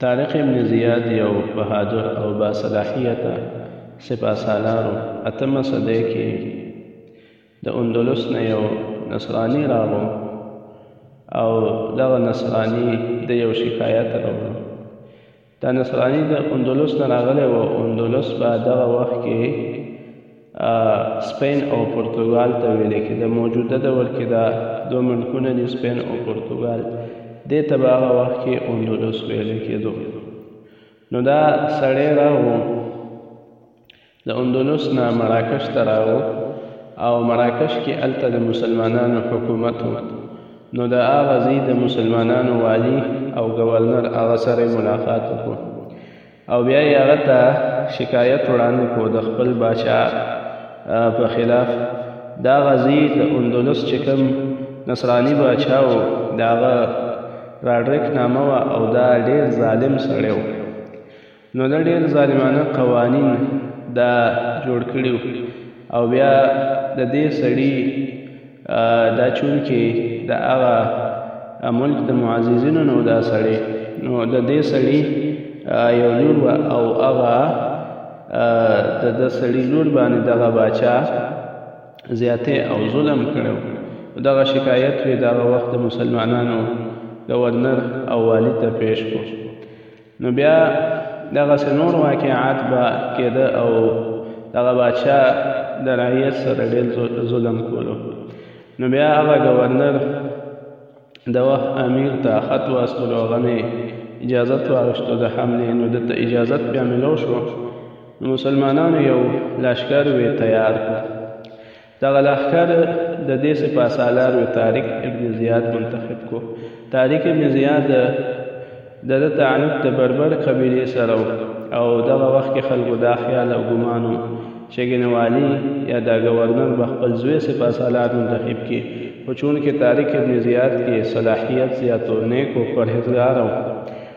طارق ابن زیاد یو بهادر او باصلاحیته سپاه سالار و اتمه صدۍ کې د اندلس نه یو نصراني راغو او دغه نصراني د یو شکایت راوړو دا نصراني د اندلس نه راغلی و اندلس په دغه وخت کې سپین او پرتګال ته ویل کېده موجوده دور کې دا دوه ملکونه دي سپین او پرتګال دې ته به هغه وخت کې اندلس ویل کېدو نو دا سړی راغو له اندونوس نه مراکش ته راغو او مراکش کې الته د مسلمانانو حکومت و نو د هغه ځای د مسلمانانو والي او ګورنر هغه سره ملاقات وکړو او بیا یې هغه ته شکایت وړاندې کو د خپل باچا په خلاف دا غزي د اندلس چې کوم نصرانی باچا و داغه راډریک نامه و او دا ډیر ظالم سړی و نو ده ډیر ظالمانه قوانین دا جوړ کړي او بیا د دې سړي دا چون کې د هغه ملک د معززینو نو دا سړي نو د دې سړي یو لور و او هغه د د سړي لور باندې دغه باچا زیاته او ظلم کړو دغه شکایت وی دغه وخت مسلمانانو گورنر او والی ته پیش کو نو بیا دغسې نور واقعات به کېده او دغه باچا د رعیت سره ډېر ظلم کولو نو بیا هغه ګورنر د وخت امیر ته خط واستولو هغه مې اجازت واغشتو د حملې نو د ته اجازت بیا ملو شو نو مسلمانانو یو لشکر وې تیار کړ دغه لښکر د دې سپاه سالار و طارق ابن زیاد منتخب کو طارق ابن زیاد د د تعلق د بربر قبیلې سره او دغه وخت کې خلکو دا خیال او ګمان و چې ګنې والي یا دا ګورنر به خپل زوی سپاه سالار منتخب کړي خو چونکې طارق ابن زیاد کې صلاحیت زیات و نیک و پرهېزګار و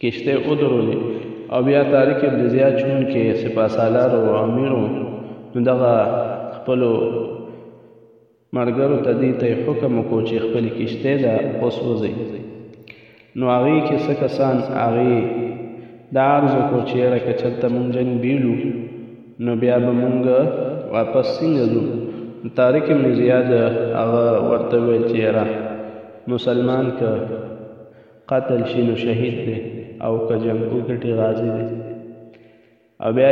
کښتۍ ودرولې او بیا طارق ابن زیاد چون کې سپاه سالار او امیر نو دغه خپل مرګرو ته دې ته حکم وکړو چې خپل کښتۍ ده اوس وځي نو هغه کې څه کسان هغه دا عرض وکړو چې یاره که چرته مونږ جنگ بیلو نو بیا به مونږ واپس څنګه ځو طارق ابن زیاد هغه ورته ویل چې یاره مسلمان که قتل شي نو شهید دی او که جنګ وګټي غازي دی او بیا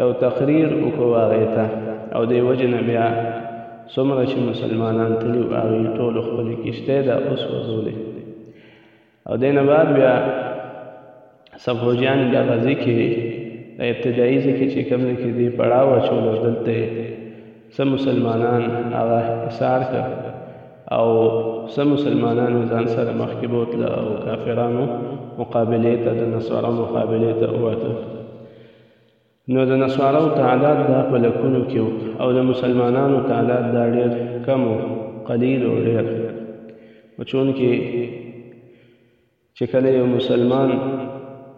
یو تقریر وکړو هغې ته او دې وجې نه بیا څومره چې مسلمانان تلي و هغې ټولو خپلې کښتۍ دا اوس وځولې او دې نه بعد بیا صفوجان د غزي کې د ابتدایي ځکه چې کوم کې دی پړاو چول دلته سم مسلمانان هغه حصار کړ او سم مسلمانان ځان سره مخ کې بوتل او کافرانو مقابله ته د نصارو مقابله ته وته نو د نصارو تعداد دا په لکونو کې او د مسلمانانو تعداد دا ډېر کم قلیل او ډېر چون کې چې کله یو مسلمان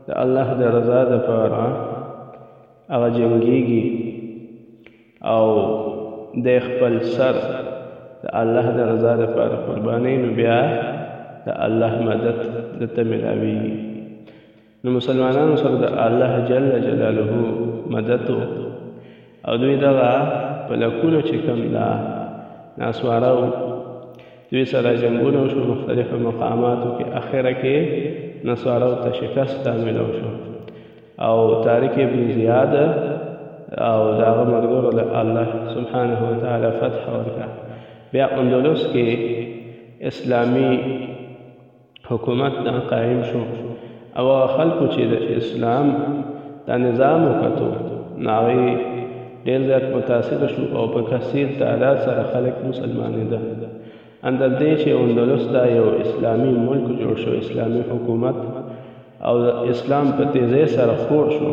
د الله د رضا لپاره هغه جنګیږي او د خپل سر د الله د رضا لپاره قرباني نو بیا د الله مدد د ته ملاویږي نو مسلمانانو سره د الله جل جلاله مدد او دوی دغه په لکونو چې کوم دا ناسواره وو دوی سره جنګونه وشو مختلفو مقاماتو کې اخره کې نسوارو ته شکست تامینو شو او تاریخ ابن زیاد او داغه مرګور له الله سبحانه و تعالی فتح ورکړه بیا اندلس کې اسلامی حکومت دا قائم شو او هغه خلکو چې د اسلام دا نظام وکتو نو هغوی ډېر زیات متاثر شو او په کثیر تعداد سره خلک مسلمانېده ان تر دې چې اندلس دا یو اسلامي ملک جوړ شو اسلامي حکومت او اسلام په تیزۍ سره خور شو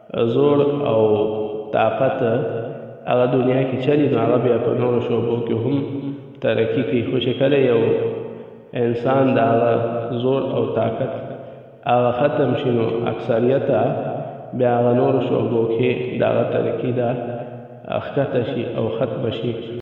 زور او طاقت هغه دنیا کې چلی نو هغه بیا په نورو شعبو کې هم ترقی کوي خو چې کله یو انسان د هغه زور او طاقت هغه ختم شي نو اکثریت بیا هغه نورو شعبو کې د هغه ترقي ده ښکته شي او ختمه شي